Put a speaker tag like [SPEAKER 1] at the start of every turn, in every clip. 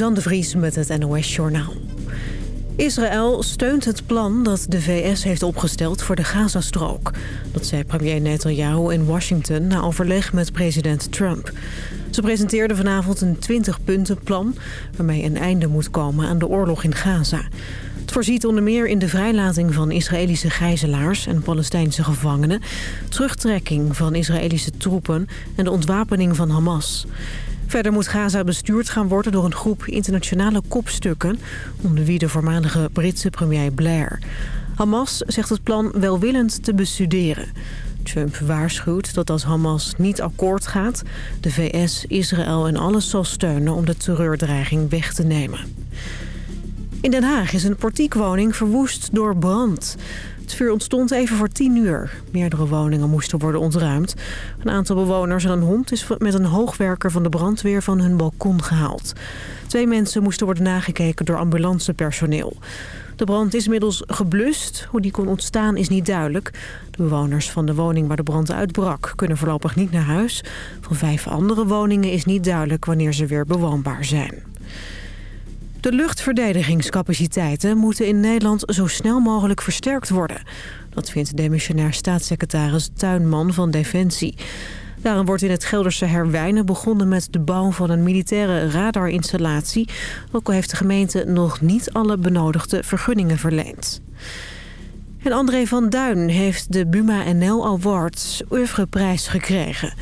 [SPEAKER 1] Zan de Vries met het NOS Journaal. Israël steunt het plan dat de VS heeft opgesteld voor de Gazastrook. Dat zei premier Netanyahu in Washington na overleg met president Trump. Ze presenteerde vanavond een 20-puntenplan... waarmee een einde moet komen aan de oorlog in Gaza. Het voorziet onder meer in de vrijlating van Israëlische gijzelaars en Palestijnse gevangenen... terugtrekking van Israëlische troepen en de ontwapening van Hamas... Verder moet Gaza bestuurd gaan worden door een groep internationale kopstukken... onder wie de voormalige Britse premier Blair. Hamas zegt het plan welwillend te bestuderen. Trump waarschuwt dat als Hamas niet akkoord gaat... de VS, Israël en alles zal steunen om de terreurdreiging weg te nemen. In Den Haag is een portiekwoning verwoest door brand. Het vuur ontstond even voor tien uur. Meerdere woningen moesten worden ontruimd. Een aantal bewoners en een hond is met een hoogwerker van de brandweer van hun balkon gehaald. Twee mensen moesten worden nagekeken door ambulancepersoneel. De brand is inmiddels geblust. Hoe die kon ontstaan is niet duidelijk. De bewoners van de woning waar de brand uitbrak kunnen voorlopig niet naar huis. Van vijf andere woningen is niet duidelijk wanneer ze weer bewoonbaar zijn. De luchtverdedigingscapaciteiten moeten in Nederland zo snel mogelijk versterkt worden. Dat vindt demissionair staatssecretaris Tuinman van Defensie. Daarom wordt in het Gelderse Herwijnen begonnen met de bouw van een militaire radarinstallatie. Ook al heeft de gemeente nog niet alle benodigde vergunningen verleend. En André van Duin heeft de Buma NL Awards oeuvreprijs gekregen.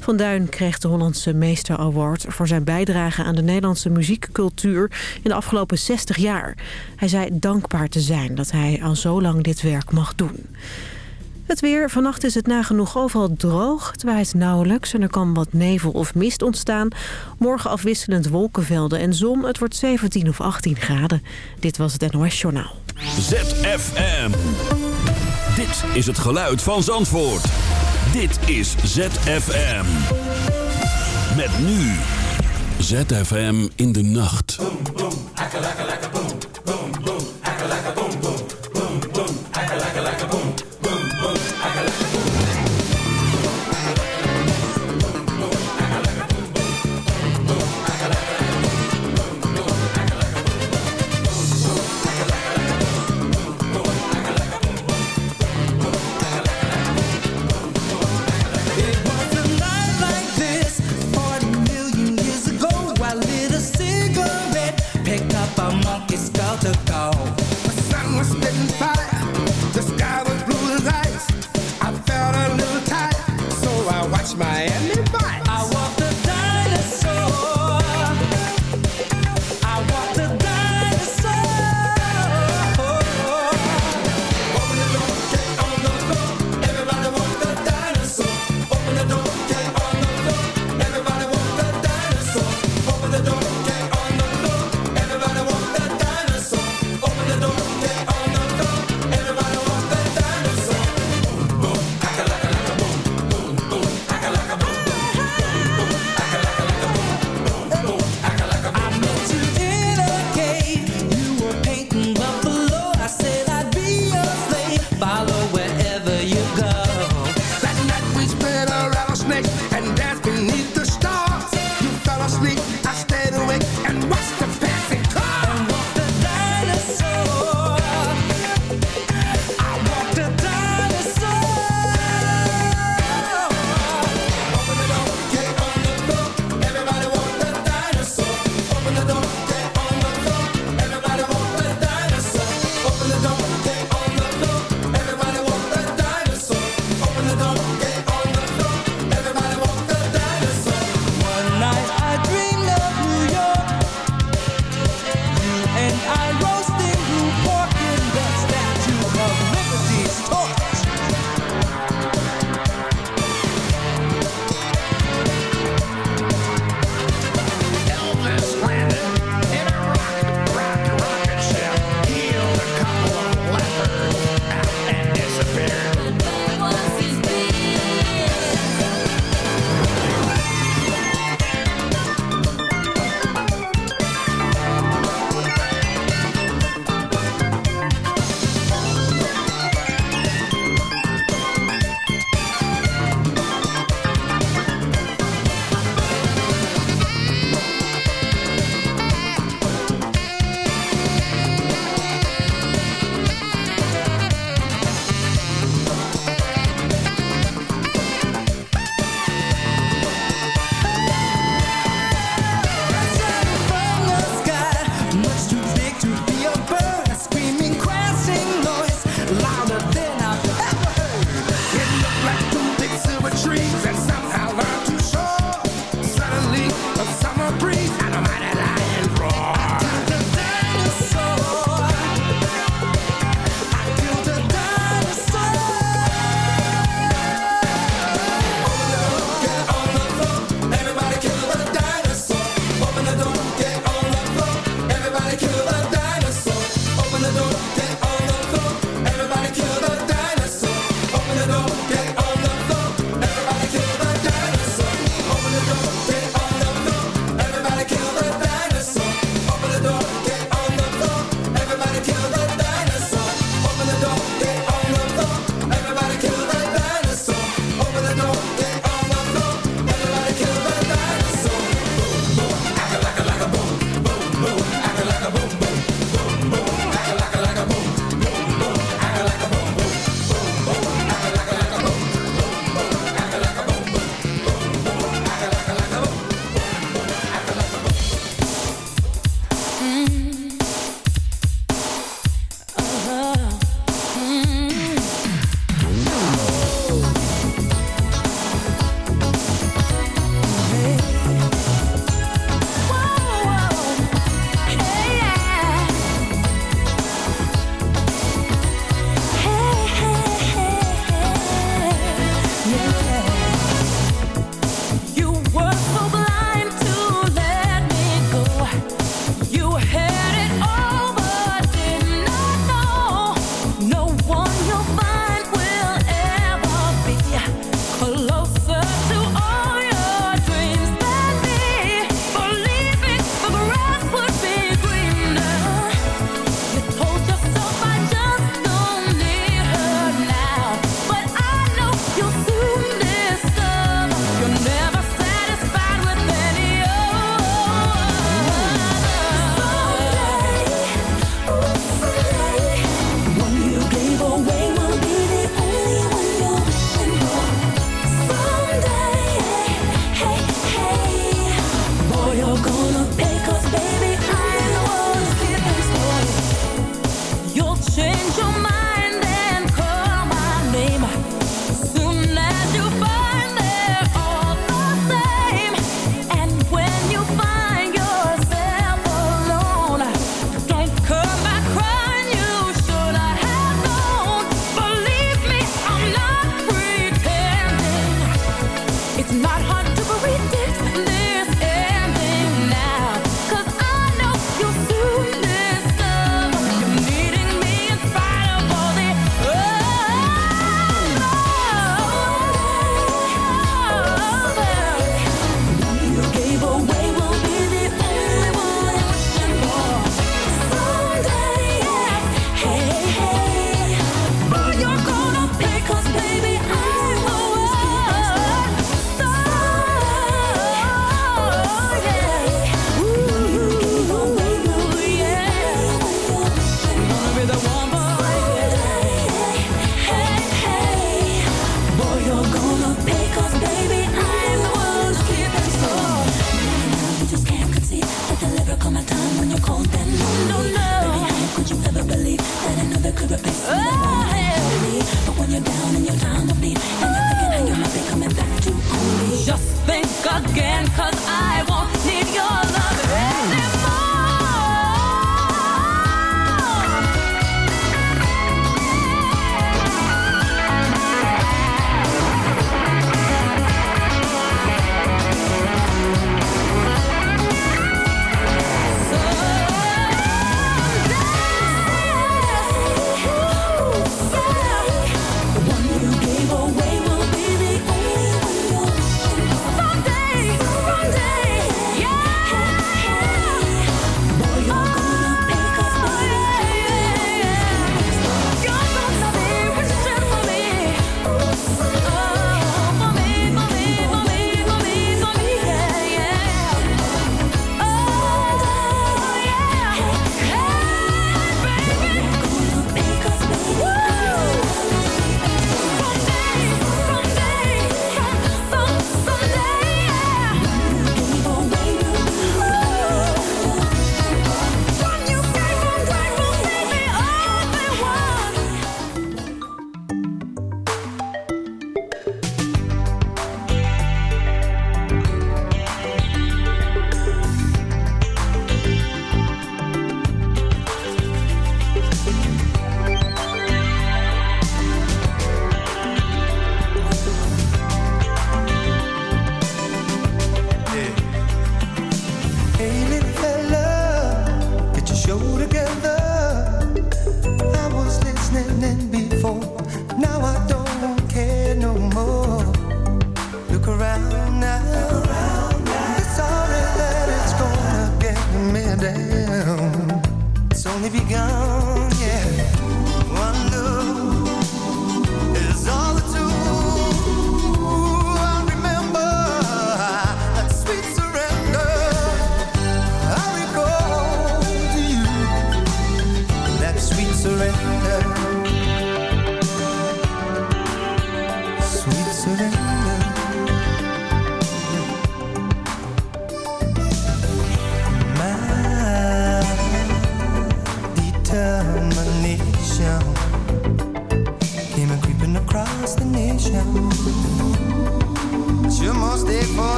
[SPEAKER 1] Van Duin kreeg de Hollandse Meester Award voor zijn bijdrage aan de Nederlandse muziekcultuur in de afgelopen 60 jaar. Hij zei dankbaar te zijn dat hij al zo lang dit werk mag doen. Het weer. Vannacht is het nagenoeg overal droog. Het nauwelijks en er kan wat nevel of mist ontstaan. Morgen afwisselend wolkenvelden en zon. Het wordt 17 of 18 graden. Dit was het NOS Journaal.
[SPEAKER 2] ZFM. Dit is het geluid van Zandvoort. Dit is ZFM. Met nu. ZFM in de nacht. Boom, boom.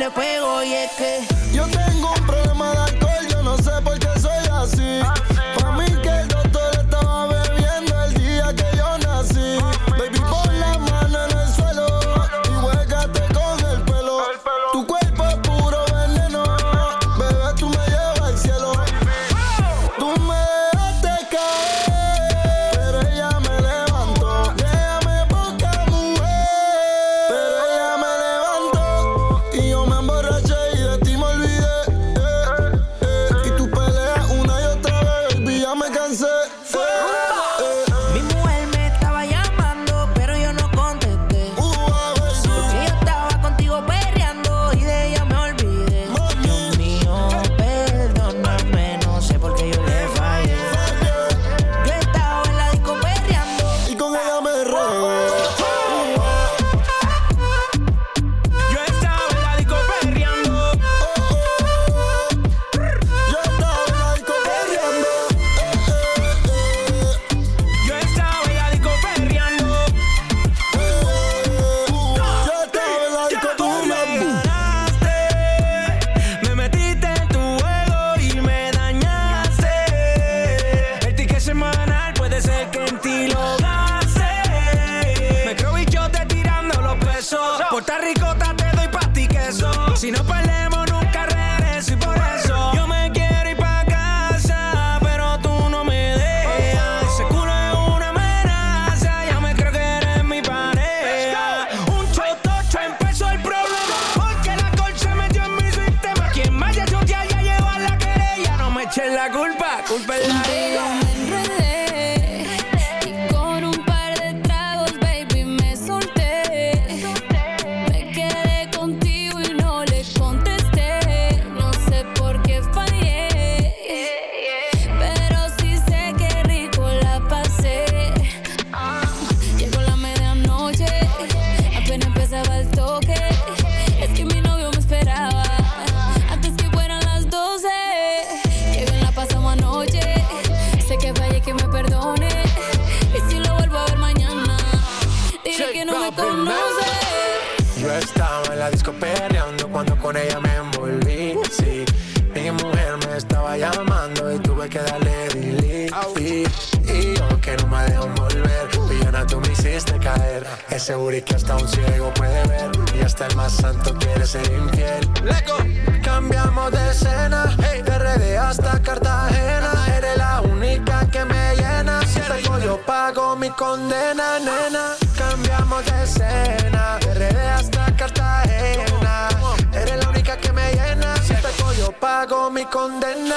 [SPEAKER 3] le pego y es
[SPEAKER 4] That's it. Yo estaba en
[SPEAKER 3] la disco perreando
[SPEAKER 5] cuando con ella me envolví. Sí, mi mujer me estaba llamando y tuve que darle delete. Y, y yo que no me dejo volver, pillona tú me hiciste caer. Ese booty que hasta un ciego puede ver y hasta el más santo quiere ser infiel. Leco, cambiamos de escena, hey. de RD hasta Cartagena. Eres la única que me llena. Si te yo pago mi condena, nena. vamos de escena. Hasta Cartagena. Eres la única que me llena. Si te yo pago mi condena.